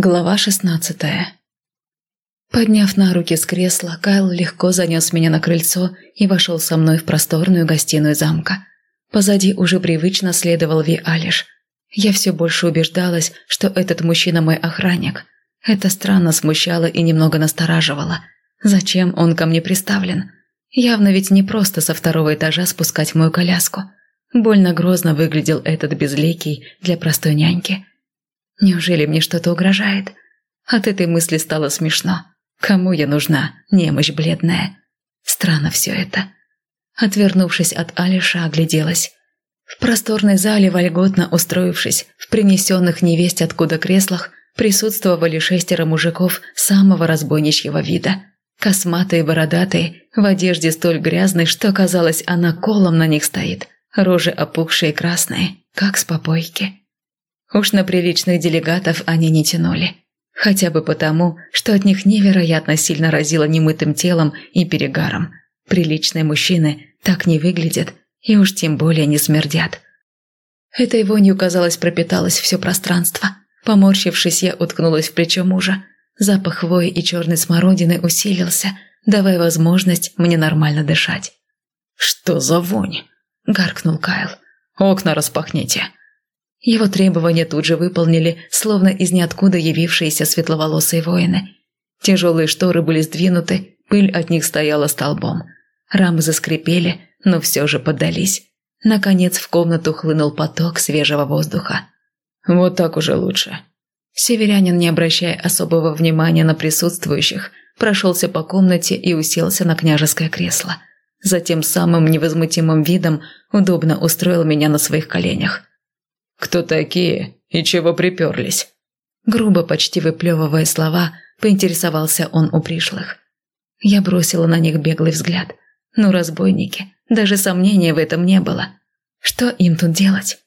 Глава шестнадцатая Подняв на руки с кресла, Кайл легко занес меня на крыльцо и вошел со мной в просторную гостиную замка. Позади уже привычно следовал Ви Алиш. Я все больше убеждалась, что этот мужчина мой охранник. Это странно смущало и немного настораживало. Зачем он ко мне приставлен? Явно ведь не просто со второго этажа спускать мою коляску. Больно грозно выглядел этот безликий для простой няньки. Неужели мне что-то угрожает? От этой мысли стало смешно. Кому я нужна, немощь бледная? Странно все это. Отвернувшись от Алиша, огляделась. В просторной зале, вольготно устроившись, в принесенных невесть откуда креслах, присутствовали шестеро мужиков самого разбойничьего вида. Косматые, бородатые, в одежде столь грязной, что, казалось, она колом на них стоит. Рожи опухшие красные, как с попойки. Уж на приличных делегатов они не тянули. Хотя бы потому, что от них невероятно сильно разило немытым телом и перегаром. Приличные мужчины так не выглядят и уж тем более не смердят. Этой вонью, казалось, пропиталось все пространство. Поморщившись, я уткнулась в плечо мужа. Запах хвои и черной смородины усилился, давая возможность мне нормально дышать. «Что за вонь?» – гаркнул Кайл. «Окна распахните». Его требования тут же выполнили, словно из ниоткуда явившиеся светловолосые воины. Тяжелые шторы были сдвинуты, пыль от них стояла столбом. Рамы заскрипели, но все же поддались. Наконец в комнату хлынул поток свежего воздуха. «Вот так уже лучше». Северянин, не обращая особого внимания на присутствующих, прошелся по комнате и уселся на княжеское кресло. Затем самым невозмутимым видом удобно устроил меня на своих коленях. «Кто такие и чего приперлись?» Грубо, почти выплевывая слова, поинтересовался он у пришлых. Я бросила на них беглый взгляд. Ну, разбойники, даже сомнения в этом не было. Что им тут делать?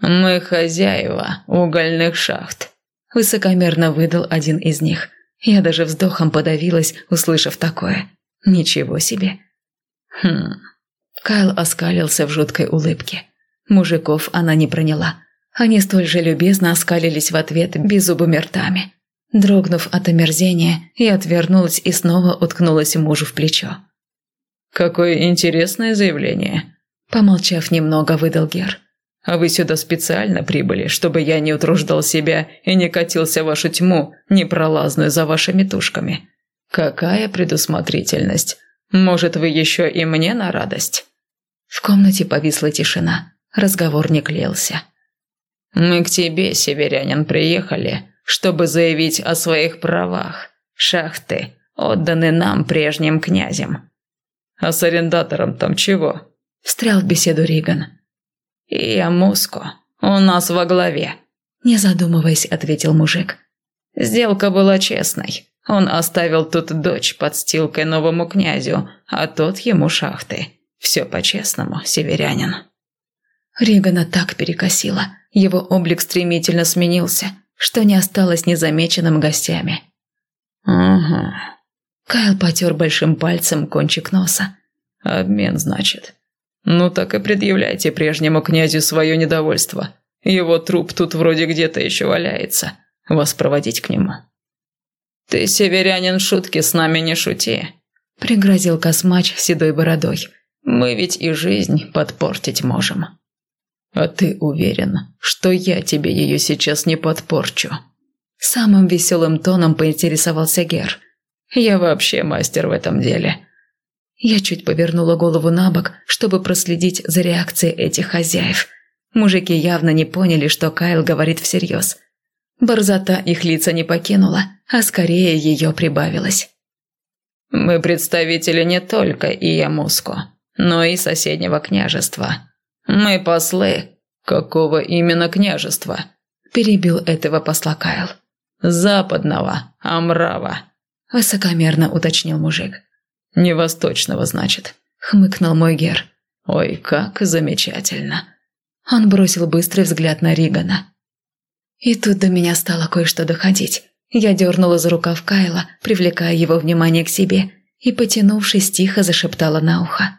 «Мы хозяева угольных шахт», – высокомерно выдал один из них. Я даже вздохом подавилась, услышав такое. «Ничего себе!» «Хм...» Кайл оскалился в жуткой улыбке. Мужиков она не проняла. Они столь же любезно оскалились в ответ беззубыми ртами. Дрогнув от омерзения, я отвернулась и снова уткнулась мужу в плечо. «Какое интересное заявление!» Помолчав немного, выдал Гер. «А вы сюда специально прибыли, чтобы я не утруждал себя и не катился в вашу тьму, непролазную за вашими тушками. Какая предусмотрительность! Может, вы еще и мне на радость?» В комнате повисла тишина. Разговор не клеился. «Мы к тебе, северянин, приехали, чтобы заявить о своих правах. Шахты отданы нам, прежним князем». «А с арендатором там чего?» – встрял в беседу Риган. «И Амуско. У нас во главе», – не задумываясь, ответил мужик. «Сделка была честной. Он оставил тут дочь под стилкой новому князю, а тот ему шахты. Все по-честному, северянин». Ригана так перекосило, его облик стремительно сменился, что не осталось незамеченным гостями. «Ага». Кайл потер большим пальцем кончик носа. «Обмен, значит. Ну так и предъявляйте прежнему князю свое недовольство. Его труп тут вроде где-то еще валяется. Вас проводить к нему». «Ты, северянин, шутки с нами не шути», — пригрозил космач седой бородой. «Мы ведь и жизнь подпортить можем». «А ты уверен, что я тебе ее сейчас не подпорчу?» Самым веселым тоном поинтересовался Гер. «Я вообще мастер в этом деле». Я чуть повернула голову на бок, чтобы проследить за реакцией этих хозяев. Мужики явно не поняли, что Кайл говорит всерьез. Борзота их лица не покинула, а скорее ее прибавилось. «Мы представители не только Иямуско, но и соседнего княжества», «Мы послы». «Какого именно княжества?» – перебил этого посла Кайл. «Западного, Амрава», – высокомерно уточнил мужик. «Не восточного, значит», – хмыкнул мой гер. «Ой, как замечательно». Он бросил быстрый взгляд на Ригана. И тут до меня стало кое-что доходить. Я дернула за рукав Кайла, привлекая его внимание к себе, и, потянувшись, тихо зашептала на ухо.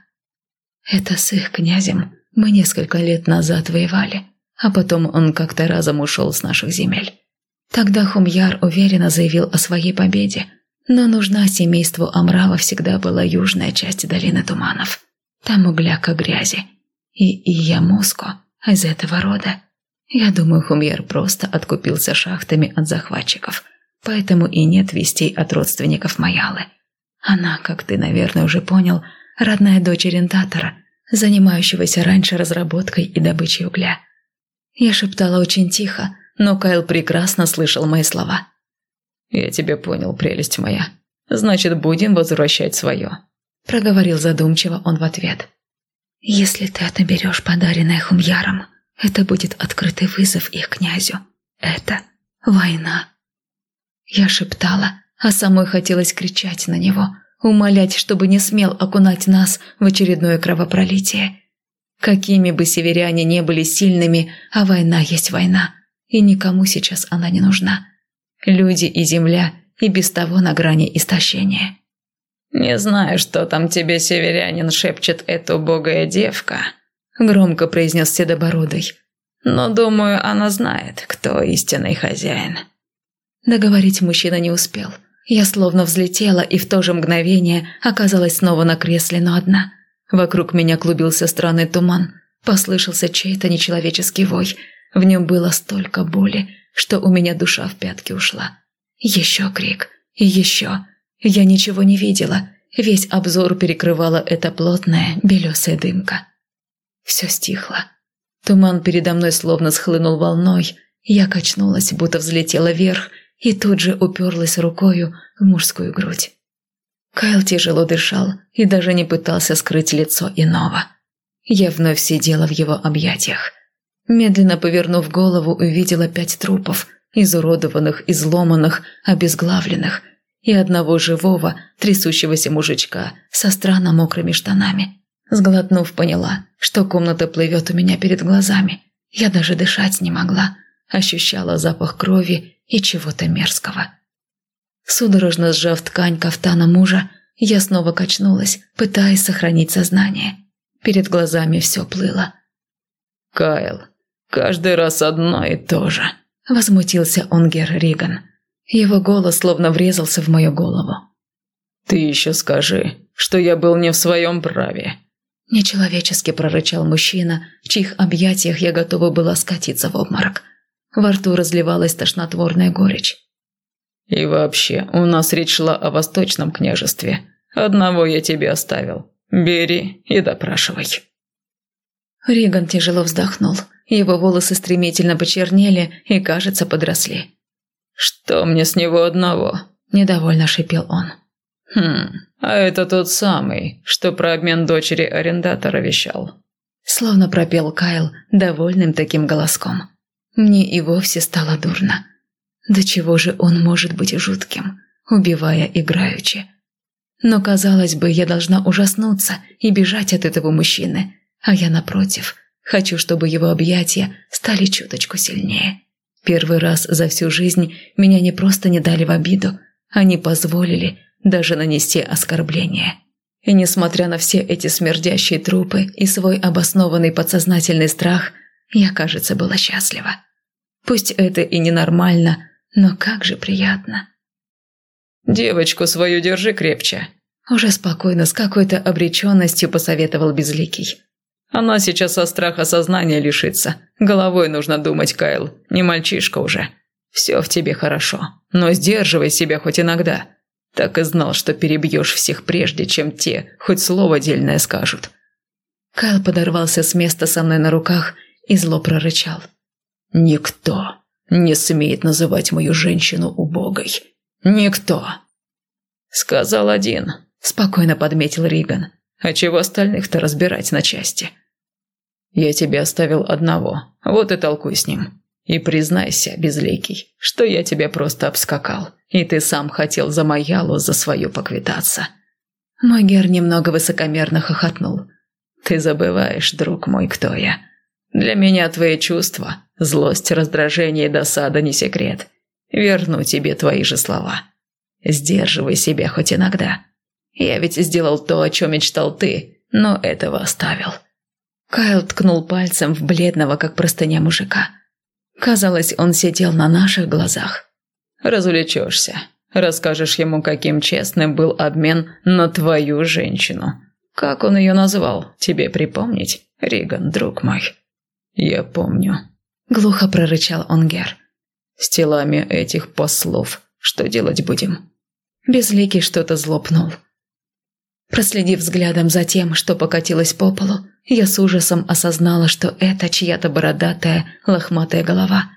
«Это с их князем мы несколько лет назад воевали, а потом он как-то разом ушел с наших земель. Тогда Хумьяр уверенно заявил о своей победе. Но нужна семейству Амрава всегда была южная часть долины туманов. Там угляка грязи. И Ия Муско из этого рода. Я думаю, Хумьяр просто откупился шахтами от захватчиков. Поэтому и нет вестей от родственников Маялы. Она, как ты, наверное, уже понял, родная дочь ориентатора, занимающегося раньше разработкой и добычей угля. Я шептала очень тихо, но Кайл прекрасно слышал мои слова. «Я тебя понял, прелесть моя. Значит, будем возвращать свое», – проговорил задумчиво он в ответ. «Если ты отоберешь подаренное Хумьяром, это будет открытый вызов их князю. Это война». Я шептала, а самой хотелось кричать на него, умолять, чтобы не смел окунать нас в очередное кровопролитие. Какими бы северяне не были сильными, а война есть война, и никому сейчас она не нужна. Люди и земля и без того на грани истощения. «Не знаю, что там тебе северянин шепчет эта убогая девка», – громко произнес Седобородый. «Но, думаю, она знает, кто истинный хозяин». Договорить мужчина не успел – я словно взлетела и в то же мгновение оказалась снова на кресле, но одна. Вокруг меня клубился странный туман. Послышался чей-то нечеловеческий вой. В нем было столько боли, что у меня душа в пятки ушла. Еще крик. Еще. Я ничего не видела. Весь обзор перекрывала эта плотная белесая дымка. Все стихло. Туман передо мной словно схлынул волной. Я качнулась, будто взлетела вверх, и тут же уперлась рукою в мужскую грудь. Кайл тяжело дышал и даже не пытался скрыть лицо иного. Я вновь сидела в его объятиях. Медленно повернув голову, увидела пять трупов, изуродованных, изломанных, обезглавленных, и одного живого, трясущегося мужичка со странно мокрыми штанами. Сглотнув, поняла, что комната плывет у меня перед глазами. Я даже дышать не могла, ощущала запах крови и чего-то мерзкого. Судорожно сжав ткань кафтана мужа, я снова качнулась, пытаясь сохранить сознание. Перед глазами все плыло. «Кайл, каждый раз одно и то же», – возмутился Онгер Риган. Его голос словно врезался в мою голову. «Ты еще скажи, что я был не в своем праве». Нечеловечески прорычал мужчина, в чьих объятиях я готова была скатиться в обморок. Во рту разливалась тошнотворная горечь. «И вообще, у нас речь шла о Восточном княжестве. Одного я тебе оставил. Бери и допрашивай». Риган тяжело вздохнул. Его волосы стремительно почернели и, кажется, подросли. «Что мне с него одного?» – недовольно шипел он. «Хм, а это тот самый, что про обмен дочери арендатора вещал». Словно пропел Кайл довольным таким голоском. Мне и вовсе стало дурно. До чего же он может быть жутким, убивая играючи? Но, казалось бы, я должна ужаснуться и бежать от этого мужчины, а я, напротив, хочу, чтобы его объятия стали чуточку сильнее. Первый раз за всю жизнь меня не просто не дали в обиду, они позволили даже нанести оскорбление. И несмотря на все эти смердящие трупы и свой обоснованный подсознательный страх, я, кажется, была счастлива. Пусть это и ненормально, но как же приятно. «Девочку свою держи крепче», – уже спокойно, с какой-то обреченностью посоветовал Безликий. «Она сейчас со страха сознания лишится. Головой нужно думать, Кайл, не мальчишка уже. Все в тебе хорошо, но сдерживай себя хоть иногда. Так и знал, что перебьешь всех прежде, чем те хоть слово дельное скажут». Кайл подорвался с места со мной на руках и зло прорычал. «Никто не смеет называть мою женщину убогой. Никто!» «Сказал один», – спокойно подметил Риган. «А чего остальных-то разбирать на части?» «Я тебе оставил одного, вот и толкуй с ним. И признайся, безликий, что я тебя просто обскакал, и ты сам хотел за Маялу за свою поквитаться». Мой гер немного высокомерно хохотнул. «Ты забываешь, друг мой, кто я. Для меня твои чувства, злость, раздражение и досада не секрет. Верну тебе твои же слова. Сдерживай себя хоть иногда. Я ведь сделал то, о чем мечтал ты, но этого оставил». Кайл ткнул пальцем в бледного, как простыня мужика. Казалось, он сидел на наших глазах. «Развлечешься. Расскажешь ему, каким честным был обмен на твою женщину. Как он ее назвал, тебе припомнить, Риган, друг мой?» «Я помню», — глухо прорычал Онгер. «С телами этих послов что делать будем?» Безликий что-то злопнул. Проследив взглядом за тем, что покатилось по полу, я с ужасом осознала, что это чья-то бородатая, лохматая голова.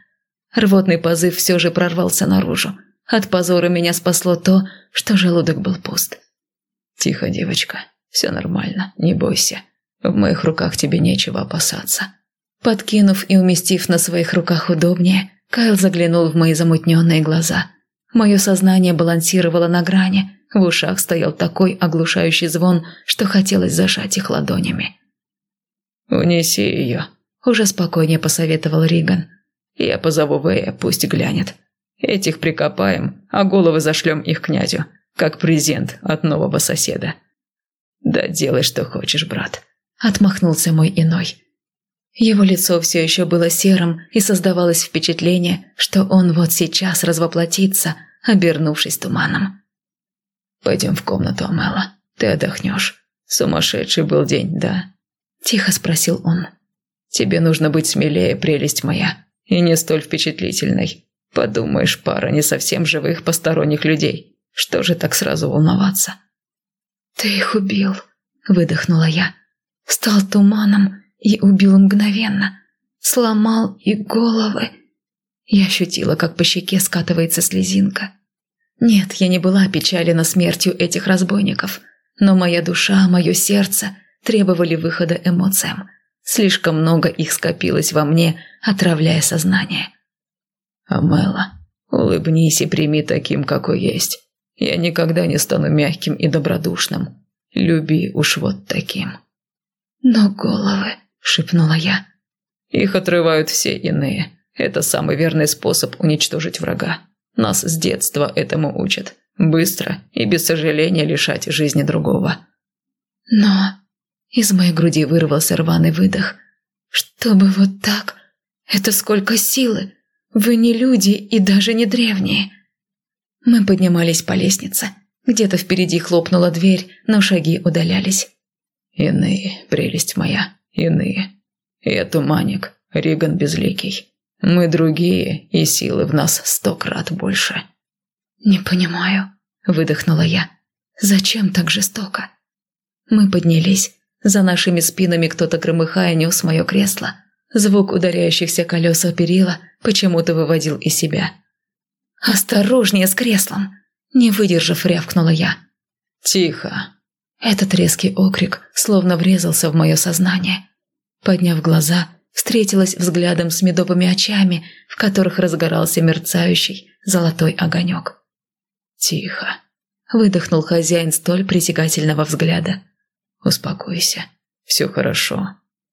Рвотный позыв все же прорвался наружу. От позора меня спасло то, что желудок был пуст. «Тихо, девочка, все нормально, не бойся. В моих руках тебе нечего опасаться». Подкинув и уместив на своих руках удобнее, Кайл заглянул в мои замутненные глаза. Мое сознание балансировало на грани, в ушах стоял такой оглушающий звон, что хотелось зажать их ладонями. «Унеси ее», – уже спокойнее посоветовал Риган. «Я позову Вэя, пусть глянет. Этих прикопаем, а головы зашлем их князю, как презент от нового соседа». «Да делай, что хочешь, брат», – отмахнулся мой иной. Его лицо все еще было серым, и создавалось впечатление, что он вот сейчас развоплотится, обернувшись туманом. «Пойдем в комнату, Амела. Ты отдохнешь. Сумасшедший был день, да?» Тихо спросил он. «Тебе нужно быть смелее, прелесть моя, и не столь впечатлительной. Подумаешь, пара не совсем живых посторонних людей. Что же так сразу волноваться?» «Ты их убил», – выдохнула я. «Стал туманом и убил мгновенно. Сломал и головы». Я ощутила, как по щеке скатывается слезинка. Нет, я не была печалена смертью этих разбойников, но моя душа, мое сердце требовали выхода эмоциям. Слишком много их скопилось во мне, отравляя сознание. «Амела, улыбнись и прими таким, какой есть. Я никогда не стану мягким и добродушным. Люби уж вот таким». «Но головы», — шепнула я. «Их отрывают все иные. Это самый верный способ уничтожить врага. Нас с детства этому учат. Быстро и без сожаления лишать жизни другого. Но из моей груди вырвался рваный выдох. Чтобы вот так? Это сколько силы? Вы не люди и даже не древние. Мы поднимались по лестнице. Где-то впереди хлопнула дверь, но шаги удалялись. Иные, прелесть моя, иные. Я туманик, Риган Безликий. Мы другие, и силы в нас сто крат больше». «Не понимаю», – выдохнула я. «Зачем так жестоко?» Мы поднялись. За нашими спинами кто-то громыхая нес мое кресло. Звук ударяющихся колес о перила почему-то выводил из себя. «Осторожнее с креслом!» Не выдержав, рявкнула я. «Тихо!» Этот резкий окрик словно врезался в мое сознание. Подняв глаза, встретилась взглядом с медовыми очами, в которых разгорался мерцающий золотой огонек. «Тихо», – выдохнул хозяин столь притягательного взгляда. «Успокойся, все хорошо.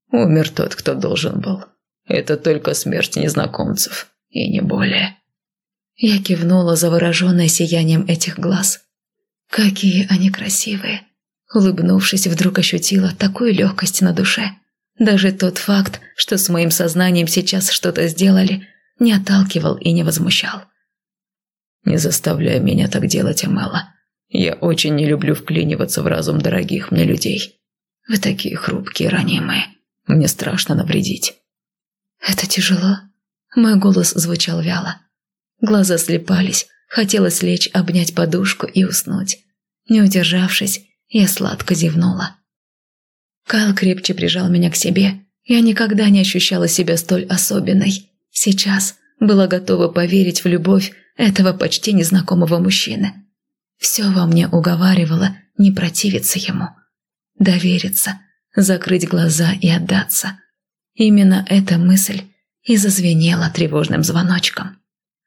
Умер тот, кто должен был. Это только смерть незнакомцев, и не более». Я кивнула, завороженная сиянием этих глаз. «Какие они красивые!» Улыбнувшись, вдруг ощутила такую легкость на душе – даже тот факт, что с моим сознанием сейчас что-то сделали, не отталкивал и не возмущал. «Не заставляй меня так делать, Амела. Я очень не люблю вклиниваться в разум дорогих мне людей. Вы такие хрупкие, ранимые. Мне страшно навредить». «Это тяжело?» Мой голос звучал вяло. Глаза слепались, хотелось лечь, обнять подушку и уснуть. Не удержавшись, я сладко зевнула. Кайл крепче прижал меня к себе. Я никогда не ощущала себя столь особенной. Сейчас была готова поверить в любовь этого почти незнакомого мужчины. Все во мне уговаривало не противиться ему. Довериться, закрыть глаза и отдаться. Именно эта мысль и зазвенела тревожным звоночком.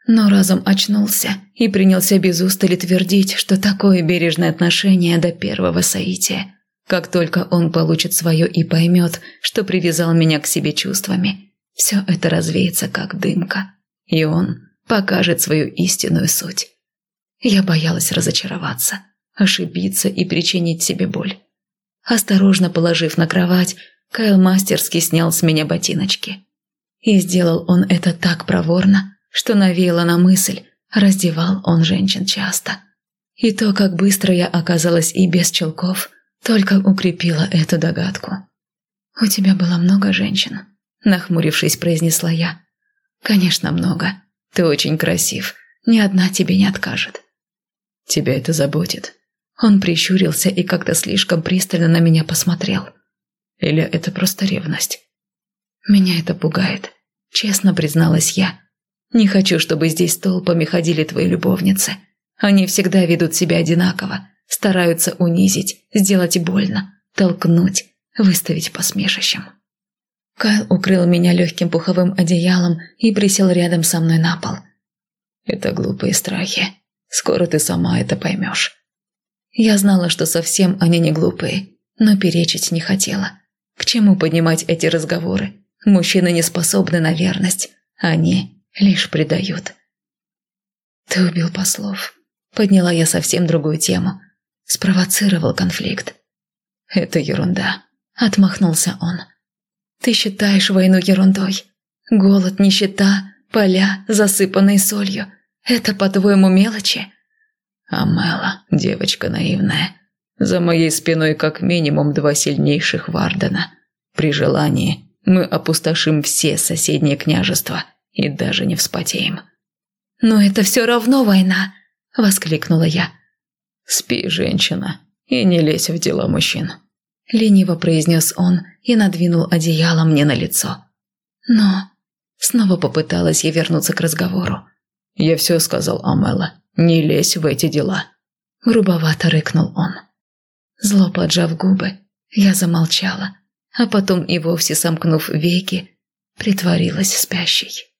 Но разум очнулся и принялся без устали твердить, что такое бережное отношение до первого соития как только он получит свое и поймет, что привязал меня к себе чувствами, все это развеется как дымка, и он покажет свою истинную суть. Я боялась разочароваться, ошибиться и причинить себе боль. Осторожно положив на кровать, Кайл мастерски снял с меня ботиночки. И сделал он это так проворно, что навеяло на мысль, раздевал он женщин часто. И то, как быстро я оказалась и без челков, только укрепило эту догадку. «У тебя было много женщин», – нахмурившись, произнесла я. «Конечно, много. Ты очень красив. Ни одна тебе не откажет». «Тебя это заботит». Он прищурился и как-то слишком пристально на меня посмотрел. «Или это просто ревность?» «Меня это пугает», – честно призналась я. «Не хочу, чтобы здесь толпами ходили твои любовницы. Они всегда ведут себя одинаково, стараются унизить, сделать больно, толкнуть, выставить посмешищем». Кайл укрыл меня легким пуховым одеялом и присел рядом со мной на пол. «Это глупые страхи. Скоро ты сама это поймешь». Я знала, что совсем они не глупые, но перечить не хотела. К чему поднимать эти разговоры? Мужчины не способны на верность, они лишь предают. «Ты убил послов», — подняла я совсем другую тему. Спровоцировал конфликт. «Это ерунда», — отмахнулся он. «Ты считаешь войну ерундой? Голод, нищета, поля, засыпанные солью — это, по-твоему, мелочи?» Амела, девочка наивная. За моей спиной как минимум два сильнейших Вардена. При желании мы опустошим все соседние княжества и даже не вспотеем. «Но это все равно война!» – воскликнула я. «Спи, женщина, и не лезь в дела мужчин», – лениво произнес он и надвинул одеяло мне на лицо. «Но...» – снова попыталась я вернуться к разговору. «Я все сказал Амела. «Не лезь в эти дела», – грубовато рыкнул он. Зло поджав губы, я замолчала, а потом и вовсе сомкнув веки, притворилась спящей.